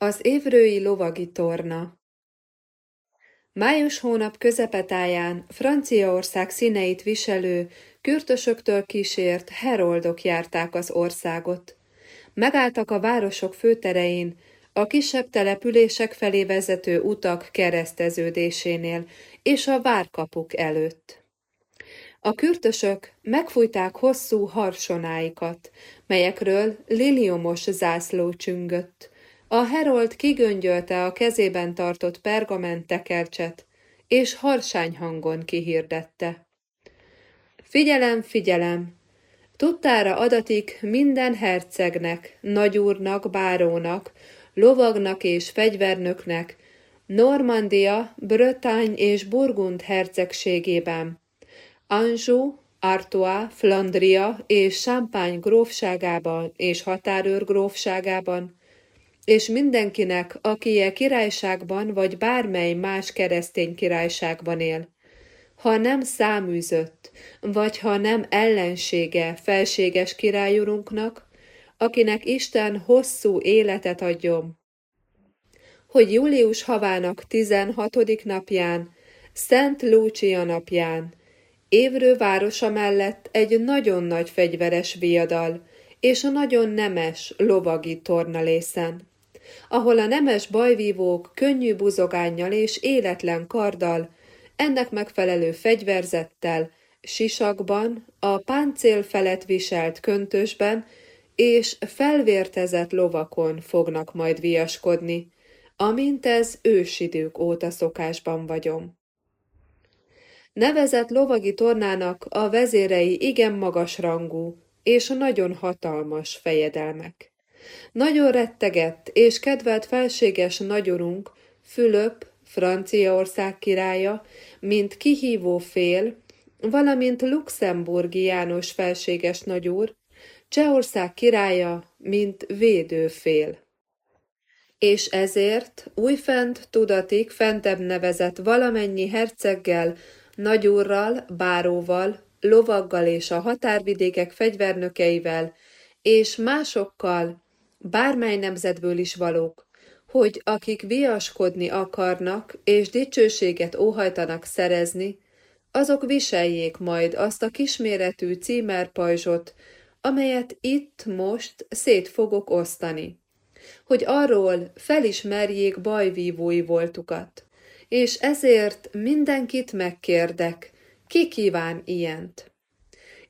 Az évrői lovagi torna Május hónap közepetáján Franciaország színeit viselő, kürtösöktől kísért heroldok járták az országot. Megálltak a városok főterein, a kisebb települések felé vezető utak kereszteződésénél és a várkapuk előtt. A kürtösök megfújták hosszú harsonáikat, melyekről liliomos zászló csüngött, a herold kigöngyölte a kezében tartott pergament tekercset, és harsány hangon kihirdette. Figyelem, figyelem! Tudtára adatik minden hercegnek, nagyúrnak, bárónak, lovagnak és fegyvernöknek, Normandia, Bretagne és Burgund hercegségében, Anjou, Artois, Flandria és Champagne grófságában és határőr grófságában, és mindenkinek, aki e királyságban vagy bármely más keresztény királyságban él, ha nem száműzött, vagy ha nem ellensége felséges királyurunknak, akinek Isten hosszú életet adjon, hogy július havának 16. napján, Szent Lúcia napján, Évrő városa mellett egy nagyon nagy fegyveres viadal, és a nagyon nemes lovagi tornalészen ahol a nemes bajvívók könnyű buzogánnyal és életlen karddal, ennek megfelelő fegyverzettel, sisakban, a páncél felett viselt köntösben és felvértezett lovakon fognak majd viaskodni, amint ez ősidők óta szokásban vagyom. Nevezett lovagi tornának a vezérei igen magas rangú és nagyon hatalmas fejedelmek. Nagyon rettegett és kedvelt felséges nagyurunk, Fülöp, Franciaország királya, mint kihívó fél, valamint Luxemburgi János felséges nagyúr, Csehország királya, mint védő fél. És ezért újfent tudatik fentebb nevezett valamennyi herceggel, nagyúrral, báróval, lovaggal és a határvidékek fegyvernökeivel, és másokkal, bármely nemzetből is valók, hogy akik viaskodni akarnak és dicsőséget óhajtanak szerezni, azok viseljék majd azt a kisméretű címerpajzsot, amelyet itt most szét fogok osztani, hogy arról felismerjék bajvívói voltukat, és ezért mindenkit megkérdek, ki kíván ilyent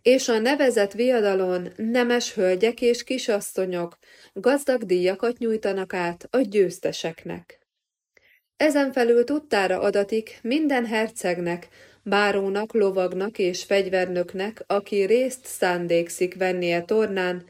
és a nevezett viadalon nemes hölgyek és kisasszonyok gazdag díjakat nyújtanak át a győzteseknek. Ezen felül tudtára adatik minden hercegnek, bárónak, lovagnak és fegyvernöknek, aki részt szándékszik vennie tornán,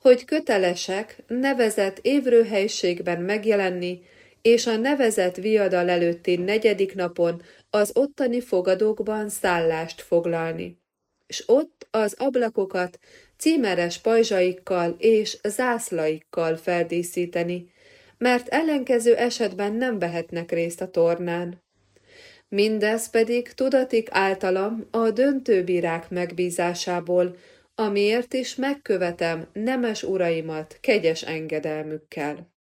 hogy kötelesek nevezett évrőhelységben megjelenni, és a nevezett viadal előtti negyedik napon az ottani fogadókban szállást foglalni és ott az ablakokat címeres pajzsaikkal és zászlaikkal feldíszíteni, mert ellenkező esetben nem vehetnek részt a tornán. Mindez pedig tudatik általam a döntőbírák megbízásából, amiért is megkövetem nemes uraimat kegyes engedelmükkel.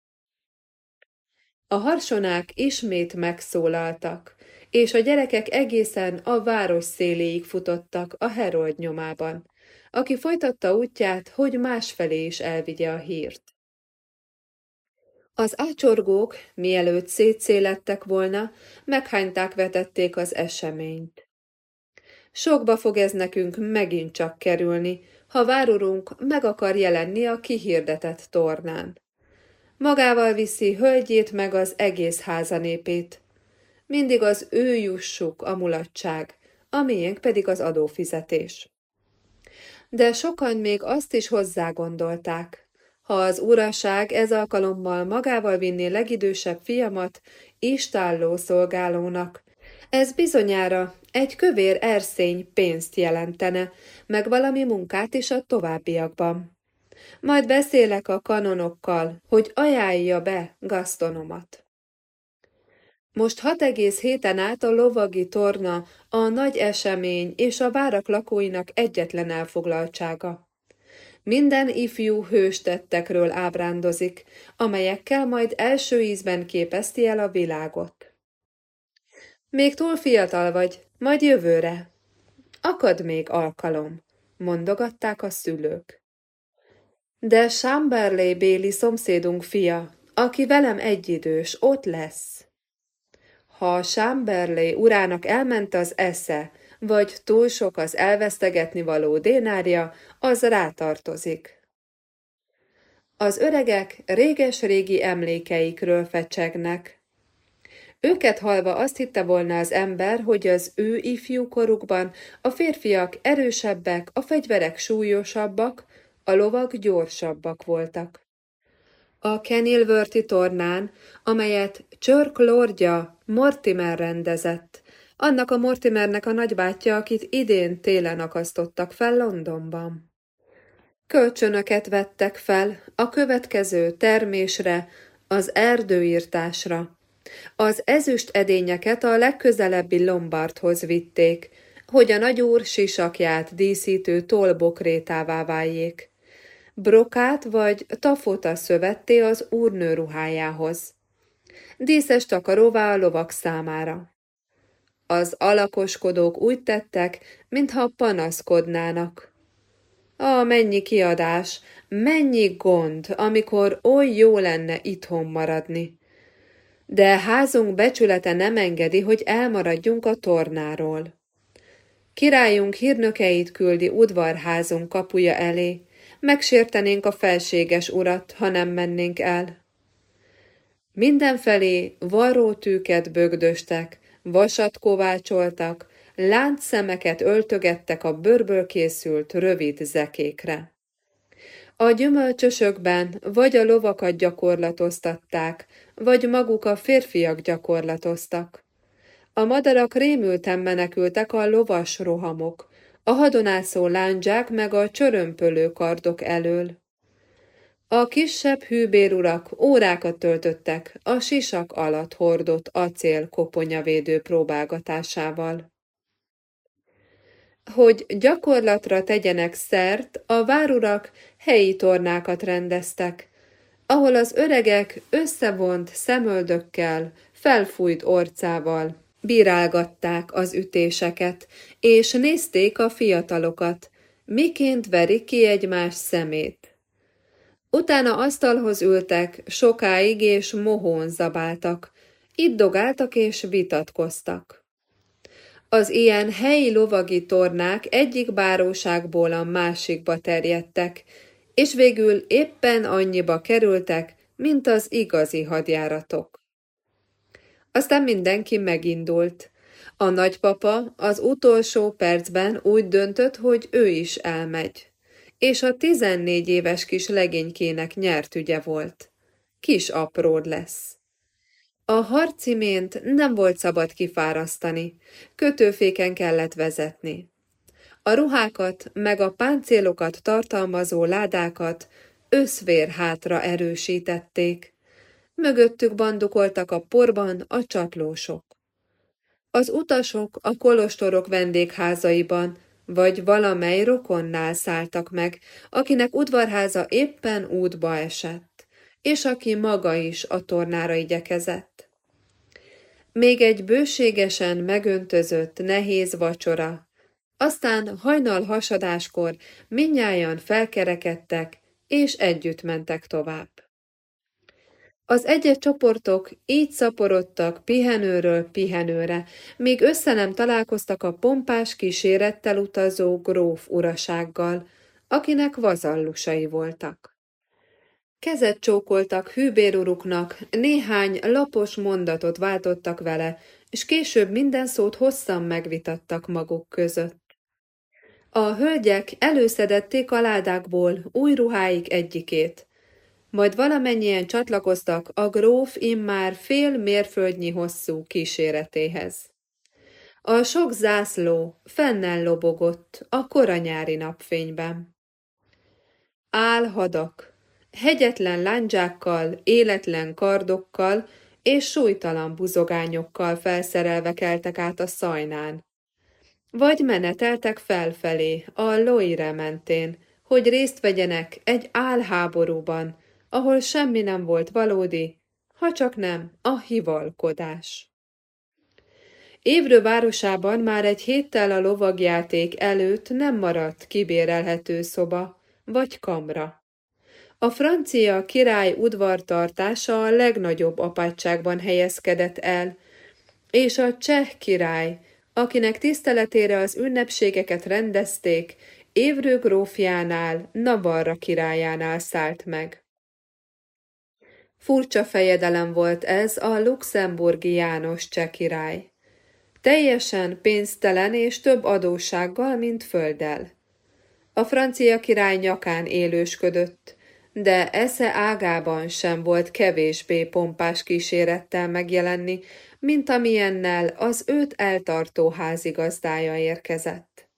A harsonák ismét megszólaltak, és a gyerekek egészen a város széléig futottak a herold nyomában, aki folytatta útját, hogy másfelé is elvigye a hírt. Az ácsorgók, mielőtt szétszélettek volna, meghányták vetették az eseményt. Sokba fog ez nekünk megint csak kerülni, ha várurunk meg akar jelenni a kihirdetett tornán. Magával viszi hölgyét meg az egész házanépét, mindig az ő jussuk a mulatság, a miénk pedig az adófizetés. De sokan még azt is hozzá gondolták, ha az uraság ez alkalommal magával vinné legidősebb fiamat istálló szolgálónak, ez bizonyára egy kövér erszény pénzt jelentene, meg valami munkát is a továbbiakban. Majd beszélek a kanonokkal, hogy ajánlja be Gastonomat. Most hat egész héten át a lovagi torna a nagy esemény és a várak lakóinak egyetlen elfoglaltsága. Minden ifjú hőstettekről ábrándozik, amelyekkel majd első ízben képezti el a világot. Még túl fiatal vagy, majd jövőre. Akad még alkalom, mondogatták a szülők. De Chamberlain Béli szomszédunk fia, aki velem egyidős, ott lesz. Ha Chamberlain urának elment az esze, vagy túl sok az elvesztegetni való dénárja, az rátartozik. Az öregek réges-régi emlékeikről fecsegnek. Őket halva azt hitte volna az ember, hogy az ő ifjúkorukban a férfiak erősebbek, a fegyverek súlyosabbak, a lovak gyorsabbak voltak. A Kenilworthy tornán, amelyet Csörk lordja Mortimer rendezett, annak a Mortimernek a nagybátyja, akit idén télen akasztottak fel Londonban. Kölcsönöket vettek fel a következő termésre, az erdőírtásra. Az ezüst edényeket a legközelebbi Lombardhoz vitték, hogy a nagyúr sisakját díszítő tollbokrétává váljék. Brokát vagy tafota szövetté az úrnő ruhájához. Díszes takaróvá a lovak számára. Az alakoskodók úgy tettek, mintha panaszkodnának. A mennyi kiadás, mennyi gond, amikor oly jó lenne itthon maradni. De házunk becsülete nem engedi, hogy elmaradjunk a tornáról. Királyunk hírnökeit küldi udvarházunk kapuja elé, megsértenénk a felséges urat, ha nem mennénk el. Mindenfelé varrótűket bögdöstek, vasat kovácsoltak, láncszemeket öltögettek a bőrből készült rövid zekékre. A gyümölcsösökben vagy a lovakat gyakorlatoztatták, vagy maguk a férfiak gyakorlatoztak. A madarak rémülten menekültek a lovas rohamok, a hadonászó lándzsák meg a csörömpölő kardok elől. A kisebb hűbérurak órákat töltöttek a sisak alatt hordott acél koponyavédő próbálgatásával. Hogy gyakorlatra tegyenek szert, a várurak helyi tornákat rendeztek, ahol az öregek összevont szemöldökkel, felfújt orcával bírálgatták az ütéseket, és nézték a fiatalokat, miként verik ki egymás szemét. Utána asztalhoz ültek, sokáig és mohón zabáltak, itt dogáltak és vitatkoztak. Az ilyen helyi lovagi tornák egyik báróságból a másikba terjedtek, és végül éppen annyiba kerültek, mint az igazi hadjáratok. Aztán mindenki megindult. A nagypapa az utolsó percben úgy döntött, hogy ő is elmegy és a tizennégy éves kis legénykének nyert ügye volt. Kis apród lesz. A harcimént nem volt szabad kifárasztani, kötőféken kellett vezetni. A ruhákat meg a páncélokat tartalmazó ládákat összvér hátra erősítették. Mögöttük bandukoltak a porban a csatlósok. Az utasok a kolostorok vendégházaiban vagy valamely rokonnál szálltak meg, akinek udvarháza éppen útba esett, és aki maga is a tornára igyekezett. Még egy bőségesen megöntözött, nehéz vacsora, aztán hajnal hasadáskor minnyáján felkerekedtek, és együtt mentek tovább. Az egyes csoportok így szaporodtak pihenőről pihenőre, míg össze nem találkoztak a pompás kísérettel utazó gróf urasággal, akinek vazallusai voltak. Kezet csókoltak hűbéruruknak, néhány lapos mondatot váltottak vele, és később minden szót hosszan megvitattak maguk között. A hölgyek előszedették a ládákból új ruháik egyikét, majd valamennyien csatlakoztak a gróf immár fél mérföldnyi hosszú kíséretéhez. A sok zászló fennel lobogott a koranyári napfényben. Álhadak, hegyetlen lándzsákkal, életlen kardokkal és súlytalan buzogányokkal felszerelve keltek át a szajnán. Vagy meneteltek felfelé, a Loire mentén, hogy részt vegyenek egy álháborúban, ahol semmi nem volt valódi, ha csak nem a hivalkodás. Évrő városában már egy héttel a lovagjáték előtt nem maradt kibérelhető szoba vagy kamra. A francia király udvartartása a legnagyobb apátságban helyezkedett el, és a cseh király, akinek tiszteletére az ünnepségeket rendezték, Évrő grófjánál, Navarra királyánál szállt meg. Furcsa fejedelem volt ez a luxemburgi János cseh. Teljesen pénztelen és több adóssággal, mint földdel. A francia király nyakán élősködött, de esze ágában sem volt kevésbé pompás kísérettel megjelenni, mint amilyennel az őt eltartó házigazdája érkezett.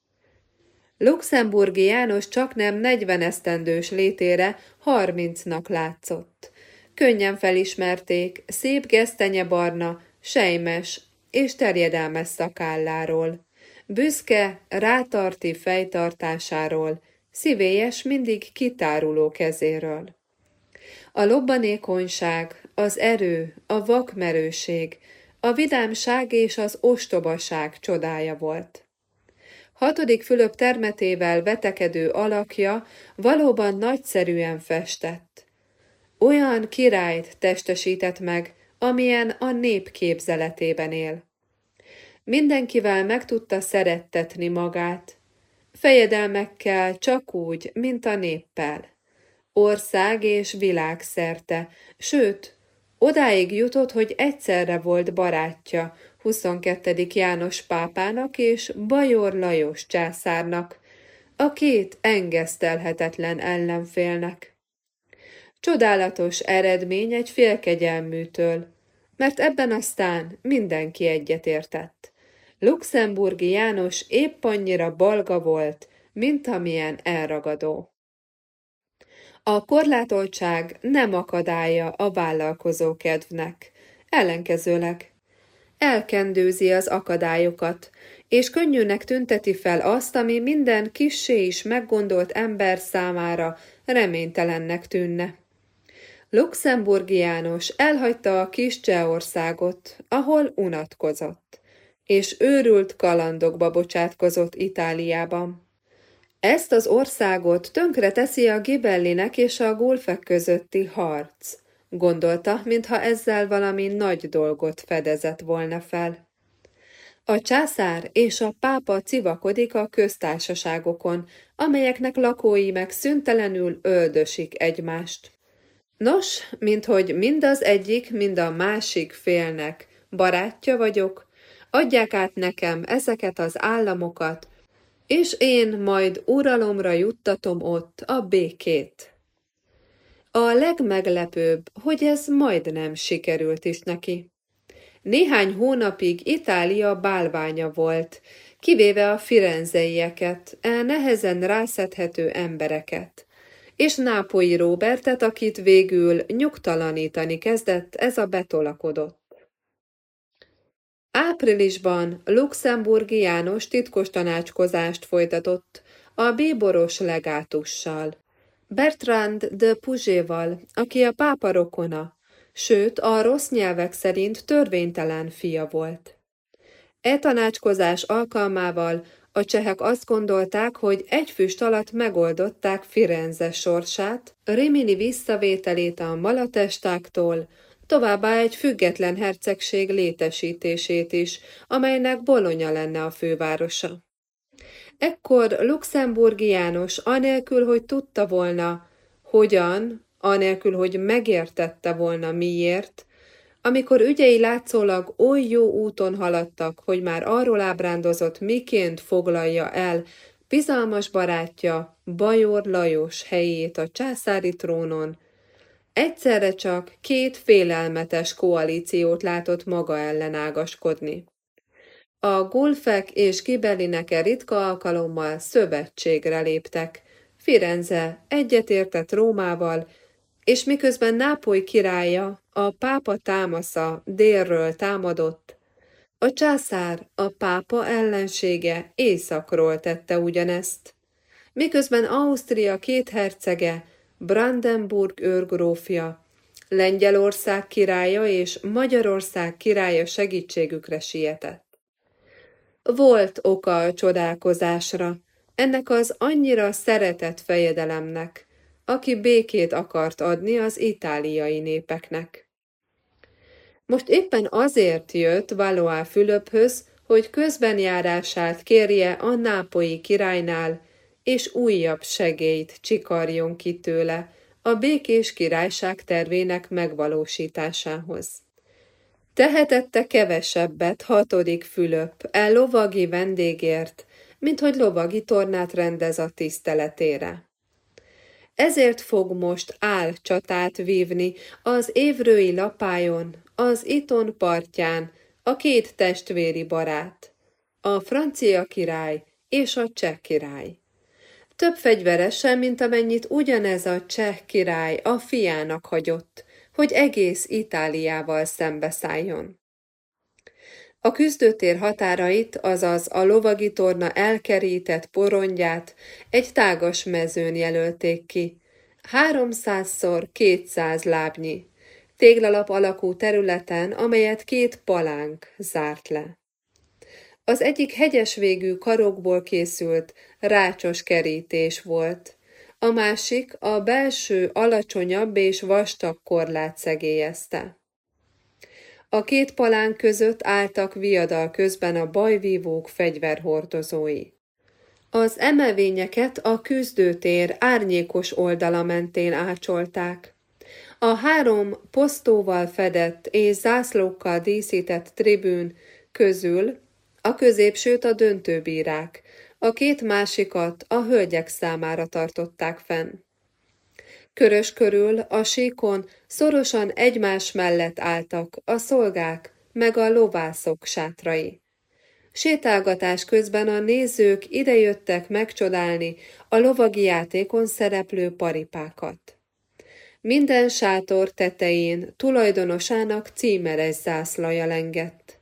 Luxemburgi János csak nem negyven esztendős létére harmincnak látszott. Könnyen felismerték, szép gesztenyebarna, sejmes és terjedelmes szakálláról, büszke, rátarti fejtartásáról, szívélyes, mindig kitáruló kezéről. A lobbanékonyság, az erő, a vakmerőség, a vidámság és az ostobaság csodája volt. Hatodik Fülöp termetével vetekedő alakja valóban nagyszerűen festett. Olyan királyt testesített meg, amilyen a nép képzeletében él. Mindenkivel meg tudta szerettetni magát, fejedelmekkel csak úgy, mint a néppel. Ország és világ szerte, sőt, odáig jutott, hogy egyszerre volt barátja 22. János pápának és Bajor Lajos császárnak, a két engesztelhetetlen ellenfélnek. Csodálatos eredmény egy félkegyelműtől, mert ebben aztán mindenki egyetértett. Luxemburgi János épp annyira balga volt, mint amilyen elragadó. A korlátoltság nem akadálya a vállalkozó kedvnek, ellenkezőleg elkendőzi az akadályokat, és könnyűnek tünteti fel azt, ami minden kissé is meggondolt ember számára reménytelennek tűnne. Luxemburgi János elhagyta a kis Csehországot, ahol unatkozott, és őrült kalandokba bocsátkozott Itáliában. Ezt az országot tönkre teszi a Gibellinek és a Gulfek közötti harc, gondolta, mintha ezzel valami nagy dolgot fedezett volna fel. A császár és a pápa civakodik a köztársaságokon, amelyeknek lakói meg szüntelenül öldösik egymást. Nos, minthogy mind az egyik, mind a másik félnek barátja vagyok, adják át nekem ezeket az államokat, és én majd uralomra juttatom ott a békét. A legmeglepőbb, hogy ez majdnem sikerült is neki. Néhány hónapig Itália bálványa volt, kivéve a firenzeieket, e nehezen rászedhető embereket és Nápolyi Róbertet, akit végül nyugtalanítani kezdett ez a betolakodott. Áprilisban Luxemburgi János titkos tanácskozást folytatott a bíboros legátussal, Bertrand de Puzséval, aki a pápa rokona, sőt a rossz nyelvek szerint törvénytelen fia volt. E tanácskozás alkalmával a csehek azt gondolták, hogy egy füst alatt megoldották Firenze sorsát, Rimini visszavételét a malatestáktól, továbbá egy független hercegség létesítését is, amelynek Bolonya lenne a fővárosa. Ekkor Luxemburgi János anélkül, hogy tudta volna, hogyan, anélkül, hogy megértette volna miért, amikor ügyei látszólag oly jó úton haladtak, hogy már arról ábrándozott, miként foglalja el bizalmas barátja Bajor Lajos helyét a császári trónon, egyszerre csak két félelmetes koalíciót látott maga ellen ágaskodni. A Gulfek és Gibelineke ritka alkalommal szövetségre léptek. Firenze egyetértett Rómával, és miközben Nápoly királya, a pápa támasza délről támadott, a császár, a pápa ellensége északról tette ugyanezt. miközben Ausztria két hercege, Brandenburg őrgrófja, Lengyelország királya és Magyarország királya segítségükre sietett. Volt oka a csodálkozásra, ennek az annyira szeretett fejedelemnek, aki békét akart adni az itáliai népeknek. Most éppen azért jött Valois Fülöphöz, hogy közbenjárását kérje a nápolyi királynál, és újabb segélyt csikarjon ki tőle a békés királyság tervének megvalósításához. Tehetette kevesebbet hatodik Fülöp el lovagi vendégért, mint hogy lovagi tornát rendez a tiszteletére. Ezért fog most áll csatát vívni az évrői lapájon, az Iton partján, a két testvéri barát, a francia király és a cseh király. Több fegyveresen, mint amennyit ugyanez a cseh király a fiának hagyott, hogy egész Itáliával szembeszálljon. A küzdőtér határait, azaz a lovagi torna elkerített porondját egy tágas mezőn jelölték ki, háromszázszor kétszáz lábnyi, téglalap alakú területen, amelyet két palánk zárt le. Az egyik hegyes végű karokból készült, rácsos kerítés volt, a másik a belső alacsonyabb és vastag korlát szegélyezte. A két palán között álltak viadal közben a bajvívók fegyverhordozói. Az emelvényeket a küzdőtér árnyékos oldala mentén ácsolták. A három posztóval fedett és zászlókkal díszített tribűn közül a középsőt a döntőbírák, a két másikat a hölgyek számára tartották fenn. Körös körül a síkon szorosan egymás mellett álltak a szolgák meg a lovászok sátrai. Sétálgatás közben a nézők idejöttek megcsodálni a lovagi játékon szereplő paripákat. Minden sátor tetején tulajdonosának címeres zászlaja lengett.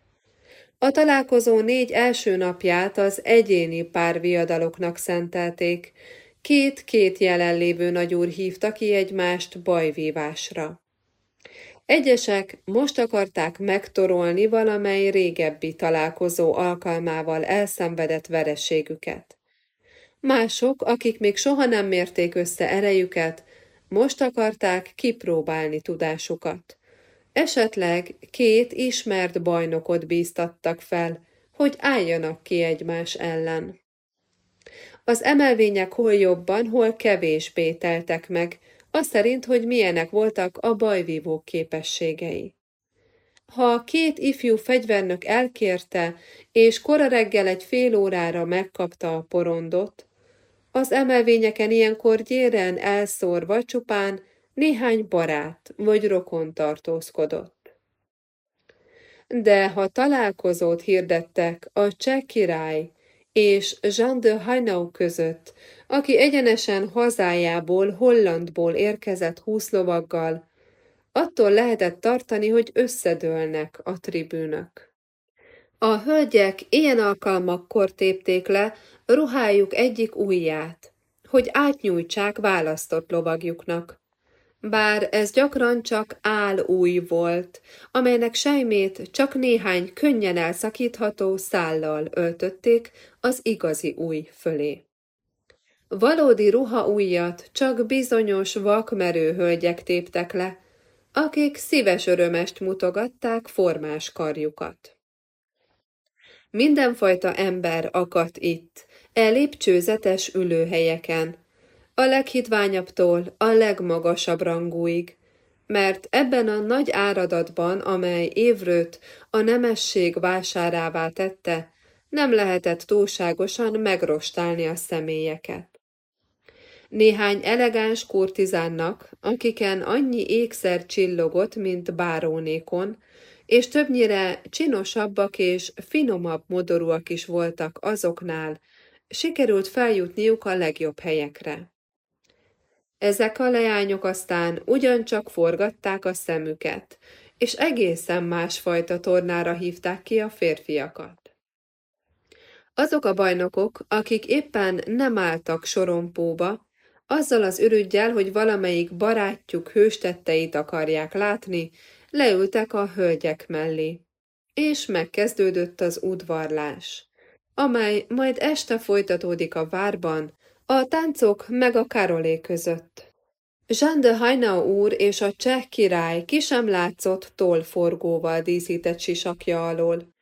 A találkozó négy első napját az egyéni párviadaloknak szentelték, Két-két jelenlévő nagyúr hívta ki egymást bajvívásra. Egyesek most akarták megtorolni valamely régebbi találkozó alkalmával elszenvedett vereségüket. Mások, akik még soha nem mérték össze erejüket, most akarták kipróbálni tudásukat. Esetleg két ismert bajnokot bíztattak fel, hogy álljanak ki egymás ellen. Az emelvények hol jobban, hol kevésbé teltek meg, az szerint, hogy milyenek voltak a bajvívók képességei. Ha a két ifjú fegyvernök elkérte, és kora reggel egy fél órára megkapta a porondot, az emelvényeken ilyenkor gyéren elszórva csupán néhány barát vagy rokon tartózkodott. De ha találkozót hirdettek a cseh király és Jean de Hainau között, aki egyenesen hazájából, Hollandból érkezett húsz lovaggal, attól lehetett tartani, hogy összedőlnek a tribűnök. A hölgyek ilyen alkalmakkor tépték le ruhájuk egyik ujját, hogy átnyújtsák választott lovagjuknak bár ez gyakran csak új volt, amelynek sejmét csak néhány könnyen elszakítható szállal öltötték az igazi új fölé. Valódi ruha ujjat csak bizonyos vakmerő hölgyek téptek le, akik szíves örömest mutogatták formás karjukat. Mindenfajta ember akadt itt, e lépcsőzetes ülőhelyeken, a leghitványabbtól a legmagasabb rangúig, mert ebben a nagy áradatban, amely évrőt a nemesség vásárává tette, nem lehetett túlságosan megrostálni a személyeket. Néhány elegáns kurtizánnak, akiken annyi ékszer csillogott, mint bárónékon, és többnyire csinosabbak és finomabb modorúak is voltak azoknál, sikerült feljutniuk a legjobb helyekre. Ezek a leányok aztán ugyancsak forgatták a szemüket, és egészen másfajta tornára hívták ki a férfiakat. Azok a bajnokok, akik éppen nem álltak sorompóba, azzal az ürügyjel, hogy valamelyik barátjuk hőstetteit akarják látni, leültek a hölgyek mellé. És megkezdődött az udvarlás, amely majd este folytatódik a várban, a táncok meg a Karolé között. Jean de Haina úr és a cseh király ki sem látszott tollforgóval díszített sisakja alól.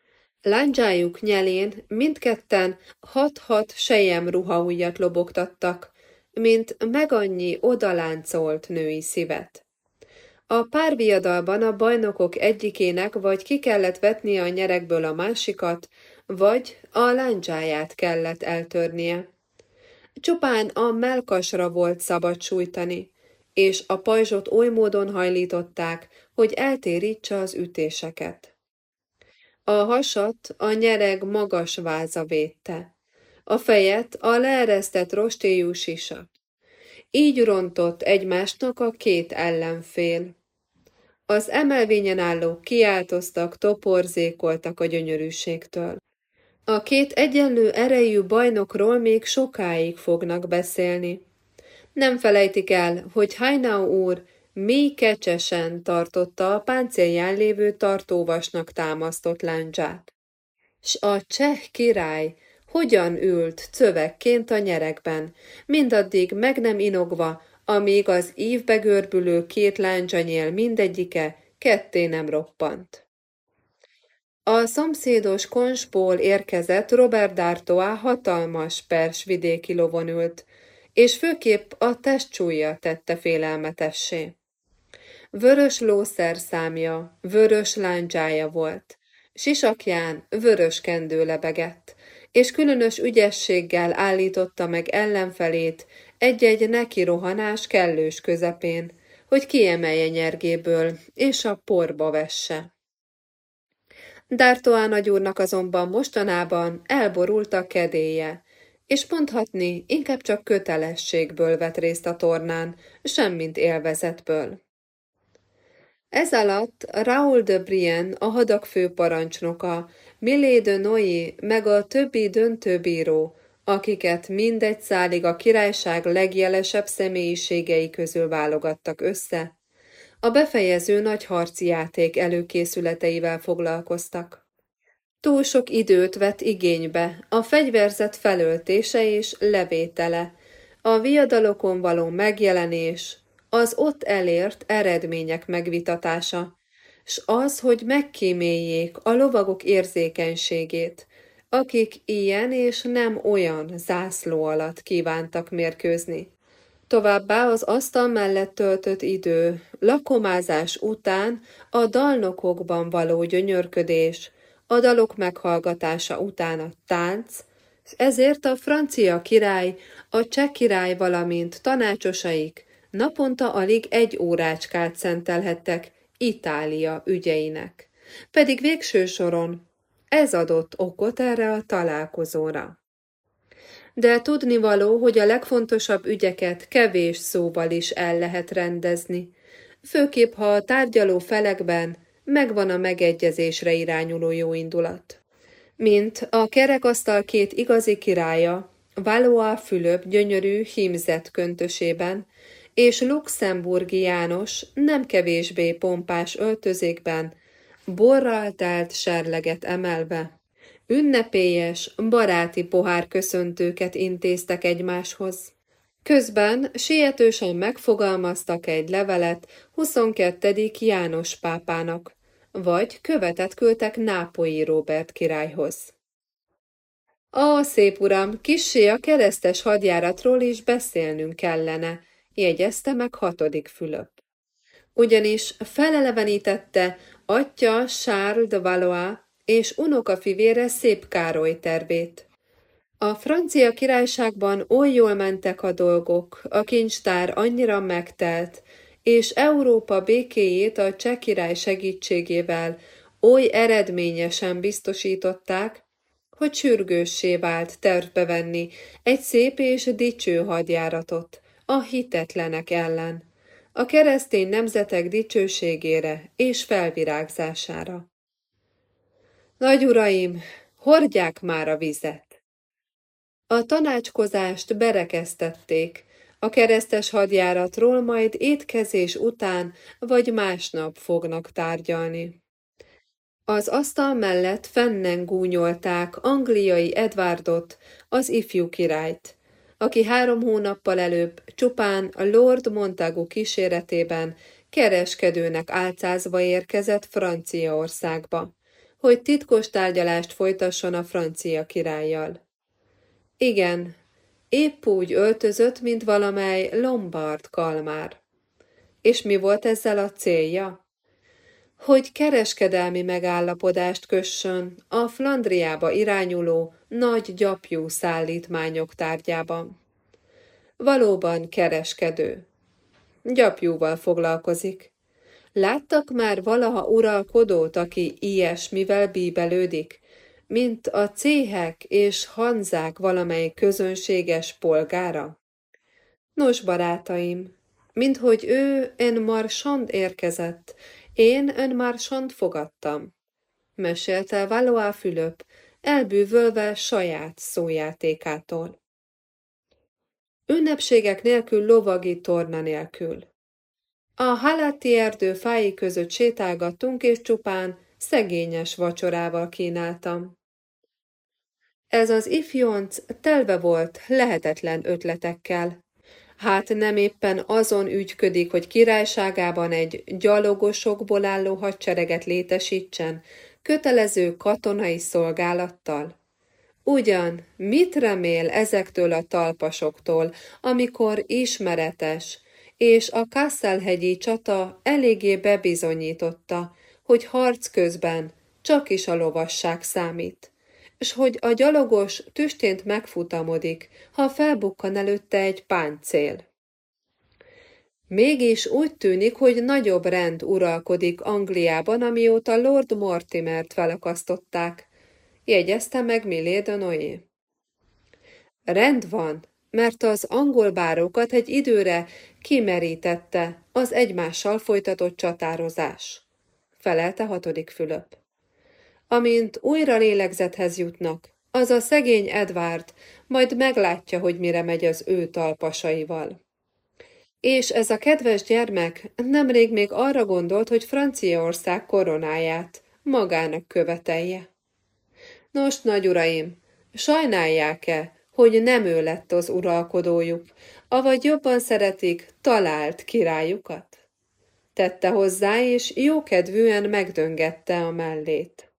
Lándzsájuk nyelén mindketten hat-hat sejem ruhaujjat lobogtattak, mint megannyi odaláncolt női szívet. A párviadalban a bajnokok egyikének vagy ki kellett vetnie a nyerekből a másikat, vagy a lándzsáját kellett eltörnie. Csupán a melkasra volt szabad sújtani, és a pajzsot oly módon hajlították, hogy eltérítse az ütéseket. A hasat a nyereg magas váza védte, a fejet a leeresztett rostélyú sisak. Így rontott egymásnak a két ellenfél. Az emelvényen állók kiáltoztak, toporzékoltak a gyönyörűségtől. A két egyenlő erejű bajnokról még sokáig fognak beszélni. Nem felejtik el, hogy Hainau úr mély kecsesen tartotta a páncélján lévő tartóvasnak támasztott láncsát. S a cseh király hogyan ült cövekként a nyerekben, mindaddig meg nem inogva, amíg az ívbe görbülő két láncsanyél mindegyike ketté nem roppant. A szomszédos konsból érkezett Robert D'Artois hatalmas pers vidéki lovon ült, és főképp a testcsúlya tette félelmetessé. Vörös lószerszámja, vörös láncsája volt, sisakján vörös kendő lebegett, és különös ügyességgel állította meg ellenfelét egy-egy neki rohanás kellős közepén, hogy kiemelje nyergéből, és a porba vesse. D'Artois nagyúrnak azonban mostanában elborult a kedélye, és mondhatni inkább csak kötelességből vett részt a tornán, semmint élvezetből. Ez alatt Raoul de Brienne, a hadak főparancsnoka, Millé de Noé meg a többi döntőbíró, akiket mindegy szálig a királyság legjelesebb személyiségei közül válogattak össze, a befejező nagy harci játék előkészületeivel foglalkoztak. Túl sok időt vett igénybe a fegyverzet felöltése és levétele, a viadalokon való megjelenés, az ott elért eredmények megvitatása, s az, hogy megkíméljék a lovagok érzékenységét, akik ilyen és nem olyan zászló alatt kívántak mérkőzni. Továbbá az asztal mellett töltött idő, lakomázás után a dalnokokban való gyönyörködés, a dalok meghallgatása után a tánc, ezért a francia király, a cseh király, valamint tanácsosaik naponta alig egy órácskát szentelhettek Itália ügyeinek. Pedig végső soron ez adott okot erre a találkozóra. De tudnivaló, hogy a legfontosabb ügyeket kevés szóval is el lehet rendezni, főképp ha a tárgyaló felekben megvan a megegyezésre irányuló jó indulat. Mint a kerekasztal két igazi királya, Valois Fülöp gyönyörű hímzett köntösében, és Luxemburgi János nem kevésbé pompás öltözékben, borral telt serleget emelve, ünnepélyes, baráti pohár köszöntőket intéztek egymáshoz. Közben sietősen megfogalmaztak egy levelet 22. János pápának, vagy követet küldtek Nápolyi Róbert királyhoz. A szép uram, kissé a keresztes hadjáratról is beszélnünk kellene, jegyezte meg hatodik Fülöp. Ugyanis felelevenítette atya Charles de Valois és unokafivére Szép Károly tervét. A francia királyságban oly jól mentek a dolgok, a kincstár annyira megtelt, és Európa békéjét a cseh király segítségével oly eredményesen biztosították, hogy sürgőssé vált tervbe venni egy szép és dicső hadjáratot a hitetlenek ellen, a keresztény nemzetek dicsőségére és felvirágzására. Nagy uraim, hordják már a vizet! A tanácskozást berekeztették, a keresztes hadjáratról majd étkezés után vagy másnap fognak tárgyalni. Az asztal mellett fennen gúnyolták angliai Edwardot, az ifjú királyt, aki három hónappal előbb csupán a Lord Montagu kíséretében kereskedőnek álcázva érkezett Franciaországba, hogy titkos tárgyalást folytasson a francia királlyal. Igen, épp úgy öltözött, mint valamely Lombard kalmár. És mi volt ezzel a célja? Hogy kereskedelmi megállapodást kössön a Flandriába irányuló nagy gyapjú szállítmányok tárgyában. Valóban kereskedő. Gyapjúval foglalkozik. Láttak már valaha uralkodót, aki ilyesmivel bíbelődik? mint a céhek és hanzák valamely közönséges polgára? Nos, barátaim, minthogy ő en marsand érkezett, én en marsand fogadtam, mesélte Valois Fülöp, elbűvölve saját szójátékától. Ünnepségek nélkül lovagi torna nélkül. A halatti erdő fái között sétálgattunk, és csupán szegényes vacsorával kínáltam. Ez az ifjonc telve volt lehetetlen ötletekkel. Hát nem éppen azon ügyködik, hogy királyságában egy gyalogosokból álló hadsereget létesítsen, kötelező katonai szolgálattal? Ugyan, mit remél ezektől a talpasoktól, amikor ismeretes, és a Kasszelhegyi csata eléggé bebizonyította, hogy harc közben csak is a lovasság számít s hogy a gyalogos tüstént megfutamodik, ha felbukkan előtte egy páncél. Mégis úgy tűnik, hogy nagyobb rend uralkodik Angliában, amióta Lord Mortimert felakasztották, jegyezte meg Millé. Rend van, mert az angol bárokat egy időre kimerítette az egymással folytatott csatározás, felelte hatodik Fülöp. Amint újra lélegzethez jutnak, az a szegény Edward majd meglátja, hogy mire megy az ő talpasaival. És ez a kedves gyermek nemrég még arra gondolt, hogy Franciaország koronáját magának követelje. Nos, nagyuraim, sajnálják-e, hogy nem ő lett az uralkodójuk, avagy jobban szeretik talált királyukat? Tette hozzá, és jókedvűen megdöngette a mellét.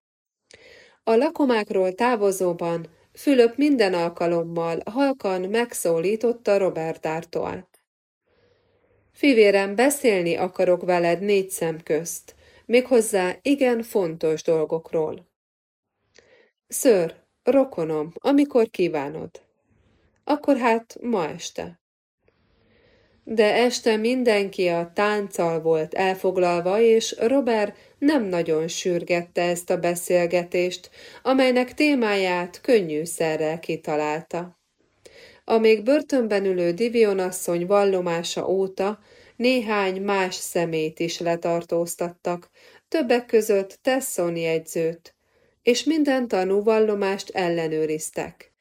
A lakomákról távozóban Fülöp minden alkalommal halkan megszólította Robert Artoát. Fivérem, beszélni akarok veled négy szem közt, méghozzá igen fontos dolgokról. Ször, rokonom, amikor kívánod. Akkor hát ma este de este mindenki a tánccal volt elfoglalva, és Robert nem nagyon sürgette ezt a beszélgetést, amelynek témáját könnyűszerrel kitalálta. A még börtönben ülő divionasszony vallomása óta néhány más szemét is letartóztattak, többek között Tesson jegyzőt, és minden tanúvallomást ellenőriztek.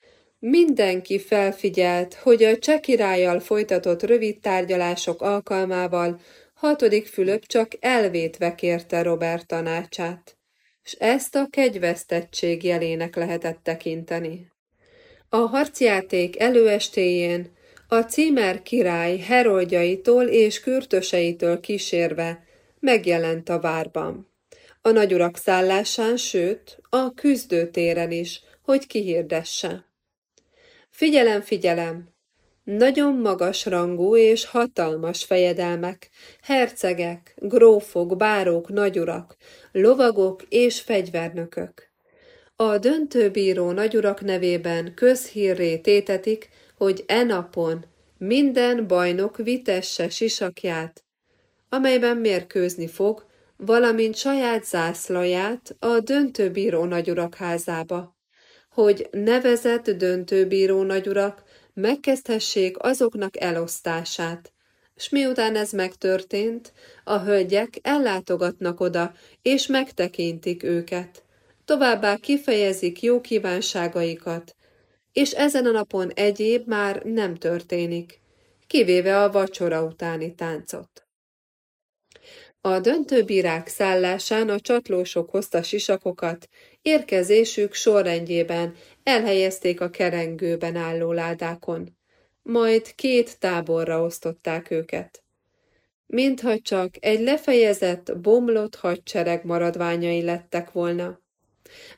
Mindenki felfigyelt, hogy a cseh folytatott rövid tárgyalások alkalmával hatodik Fülöp csak elvétve kérte Robert tanácsát, s ezt a kegyvesztettség jelének lehetett tekinteni. A harcjáték előestéjén a címer király heroldjaitól és kürtöseitől kísérve megjelent a várban. A nagyurak szállásán, sőt, a küzdőtéren is, hogy kihirdesse. Figyelem, figyelem! Nagyon magas rangú és hatalmas fejedelmek, hercegek, grófok, bárók, nagyurak, lovagok és fegyvernökök. A döntőbíró nagyurak nevében közhírré tétetik, hogy e napon minden bajnok vitesse sisakját, amelyben mérkőzni fog, valamint saját zászlaját a döntőbíró nagyurak házába hogy nevezett döntőbíró nagyurak megkezdhessék azoknak elosztását, s miután ez megtörtént, a hölgyek ellátogatnak oda, és megtekintik őket. Továbbá kifejezik jó kívánságaikat, és ezen a napon egyéb már nem történik, kivéve a vacsora utáni táncot. A döntőbírák szállásán a csatlósok hozta sisakokat, érkezésük sorrendjében elhelyezték a kerengőben álló ládákon, majd két táborra osztották őket. Mintha csak egy lefejezett, bomlott hadsereg maradványai lettek volna.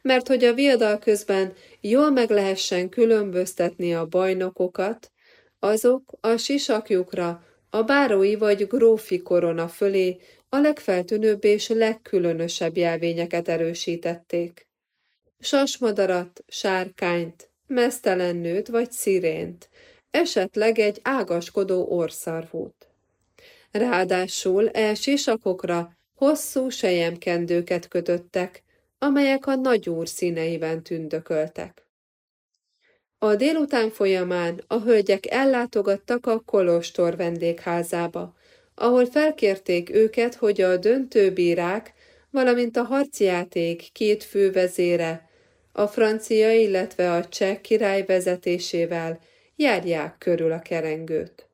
Mert hogy a viadal közben jól meg lehessen különböztetni a bajnokokat, azok a sisakjukra, a bárói vagy grófi korona fölé a legfeltűnőbb és legkülönösebb jelvényeket erősítették. Sasmadarat, sárkányt, mesztelen nőt vagy szirént, esetleg egy ágaskodó orszarvút. Ráadásul e sisakokra hosszú sejemkendőket kötöttek, amelyek a nagyúr színeiben tündököltek. A délután folyamán a hölgyek ellátogattak a kolostor vendégházába, ahol felkérték őket, hogy a döntőbírák, valamint a harcjáték két fővezére, a francia, illetve a cseh király vezetésével járják körül a kerengőt.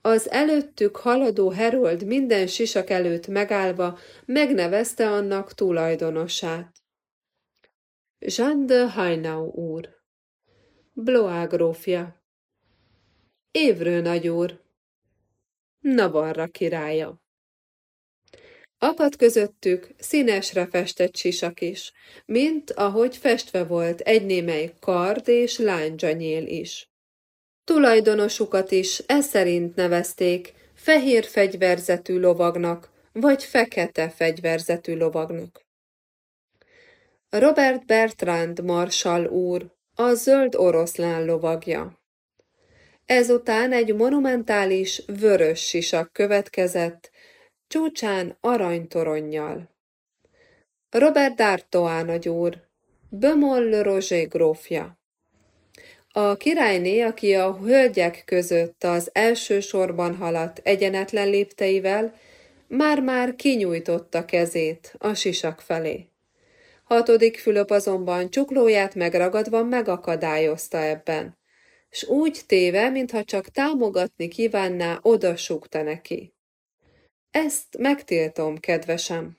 Az előttük haladó herold minden sisak előtt megállva megnevezte annak tulajdonosát. Jean de Hainau úr, Blois grófja, Évrő nagyúr, Navarra királya. Akad közöttük színesre festett sisak is, mint ahogy festve volt egy némely kard és lányzsanyél is. Tulajdonosukat is e szerint nevezték fehér fegyverzetű lovagnak, vagy fekete fegyverzetű lovagnak. Robert Bertrand marsal úr, a zöld oroszlán lovagja. Ezután egy monumentális vörös sisak következett, csúcsán aranytoronnyal. Robert d'Artois nagyúr, Bömoll Rozsé grófja. A királyné, aki a hölgyek között az első sorban haladt egyenetlen lépteivel, már-már kinyújtotta kezét a sisak felé. Hatodik Fülöp azonban csuklóját megragadva megakadályozta ebben, s úgy téve, mintha csak támogatni kívánná, odasúgta neki. Ezt megtiltom, kedvesem.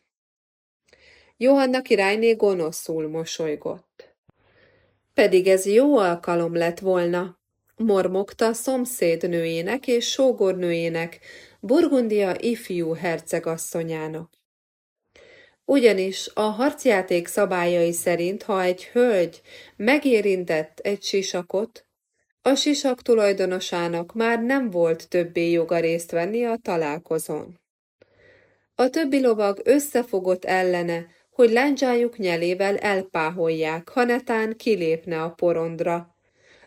Johanna királyné gonoszul mosolygott. Pedig ez jó alkalom lett volna, mormogta szomszédnőjének és sógornőjének, Burgundia ifjú hercegasszonyának. Ugyanis a harcjáték szabályai szerint, ha egy hölgy megérintett egy sisakot, a sisak tulajdonosának már nem volt többé joga részt venni a találkozón. A többi lovag összefogott ellene, hogy láncsájuk nyelével elpáholják, ha netán kilépne a porondra.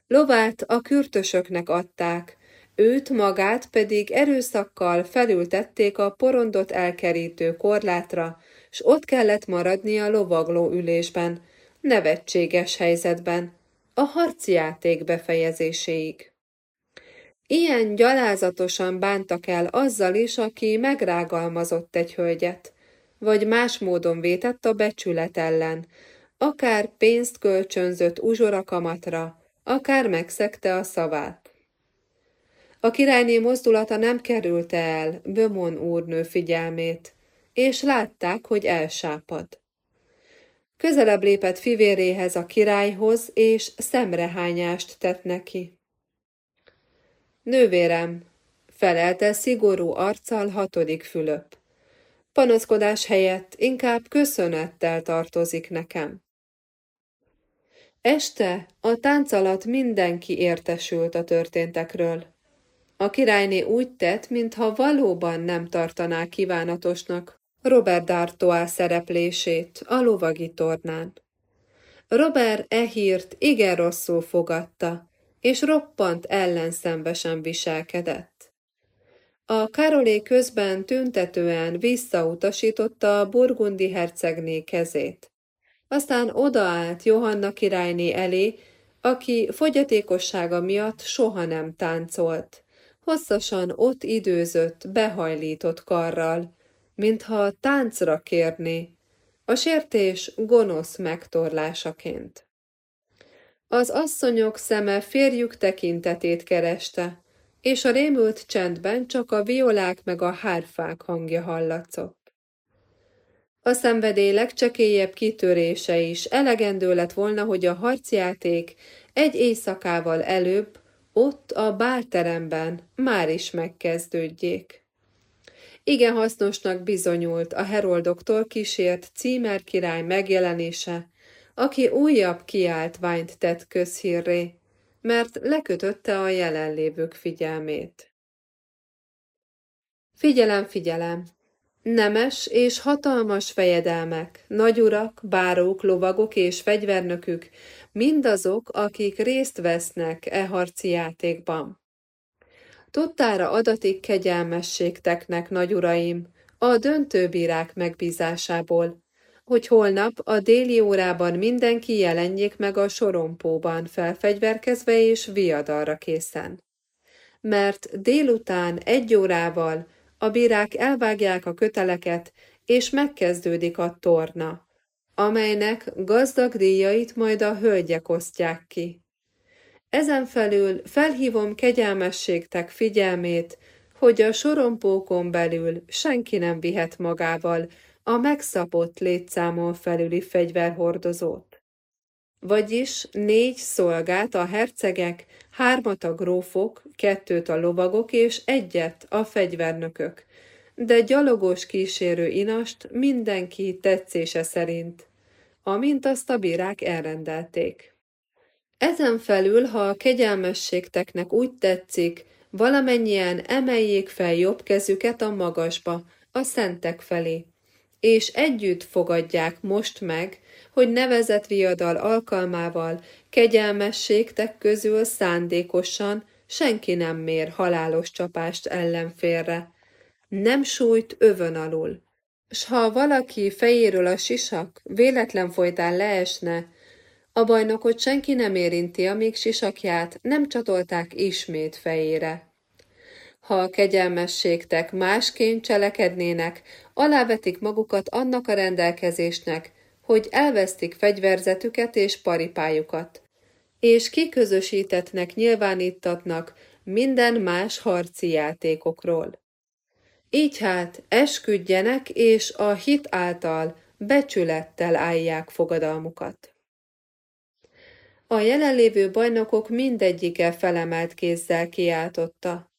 Lovát a kürtösöknek adták, őt magát pedig erőszakkal felültették a porondot elkerítő korlátra, s ott kellett maradni a lovagló ülésben, nevetséges helyzetben, a harci játék befejezéséig. Ilyen gyalázatosan bántak el azzal is, aki megrágalmazott egy hölgyet, vagy más módon vétett a becsület ellen, akár pénzt kölcsönzött uzsorakamatra, akár megszegte a szavát. A királyné mozdulata nem kerülte el Bömon úrnő figyelmét, és látták, hogy elsápad. Közelebb lépett fivéréhez a királyhoz, és szemrehányást tett neki. Nővérem, felelte szigorú arccal hatodik Fülöp. Panaszkodás helyett inkább köszönettel tartozik nekem. Este a tánc alatt mindenki értesült a történtekről. A királyné úgy tett, mintha valóban nem tartaná kívánatosnak Robert d'Artois szereplését a lovagi tornán. Robert e hírt igen rosszul fogadta, és roppant ellenszembesen viselkedett. A Karolé közben tüntetően visszautasította a burgundi hercegné kezét. Aztán odaállt Johanna királyné elé, aki fogyatékossága miatt soha nem táncolt. Hosszasan ott időzött, behajlított karral, mintha táncra kérné, a sértés gonosz megtorlásaként. Az asszonyok szeme férjük tekintetét kereste, és a rémült csendben csak a violák meg a hárfák hangja hallatszott. A szenvedély legcsekélyebb kitörése is elegendő lett volna, hogy a harcjáték egy éjszakával előbb ott a bálteremben már is megkezdődjék. Igen hasznosnak bizonyult a heroldoktól kísért címer király megjelenése, aki újabb kiáltványt tett közhírré, mert lekötötte a jelenlévők figyelmét. Figyelem, figyelem! Nemes és hatalmas fejedelmek, nagyurak, bárók, lovagok és fegyvernökük, mindazok, akik részt vesznek e harci játékban. Tudtára adatik kegyelmességteknek, nagyuraim, a döntőbírák megbízásából, hogy holnap a déli órában mindenki jelenjék meg a sorompóban felfegyverkezve és viadalra készen. Mert délután egy órával a bírák elvágják a köteleket, és megkezdődik a torna, amelynek gazdag díjait majd a hölgyek osztják ki. Ezen felül felhívom kegyelmességtek figyelmét, hogy a sorompókon belül senki nem vihet magával a megszapott létszámon felüli fegyverhordozót. Vagyis négy szolgát a hercegek, hármat a grófok, kettőt a lovagok és egyet a fegyvernökök, de gyalogos kísérő inast mindenki tetszése szerint, amint azt a bírák elrendelték. Ezen felül, ha a kegyelmességteknek úgy tetszik, valamennyien emeljék fel jobb kezüket a magasba, a szentek felé, és együtt fogadják most meg, hogy nevezett viadal alkalmával kegyelmességtek közül szándékosan senki nem mér halálos csapást ellenfélre. Nem sújt övön alul. S ha valaki fejéről a sisak véletlen folytán leesne, a bajnokot senki nem érinti, amíg sisakját nem csatolták ismét fejére. Ha a kegyelmességtek másként cselekednének, alávetik magukat annak a rendelkezésnek, hogy elvesztik fegyverzetüket és paripájukat, és kiközösítetnek nyilvánítatnak minden más harci játékokról. Így hát esküdjenek, és a hit által becsülettel állják fogadalmukat. A jelenlévő bajnokok mindegyike felemelt kézzel kiáltotta.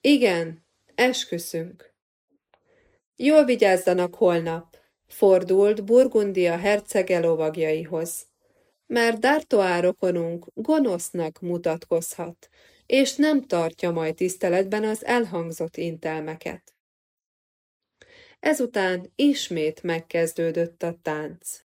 Igen, esküszünk. Jól vigyázzanak holnap, fordult Burgundia hercege lovagjaihoz, mert D'Artois rokonunk gonosznak mutatkozhat, és nem tartja majd tiszteletben az elhangzott intelmeket. Ezután ismét megkezdődött a tánc.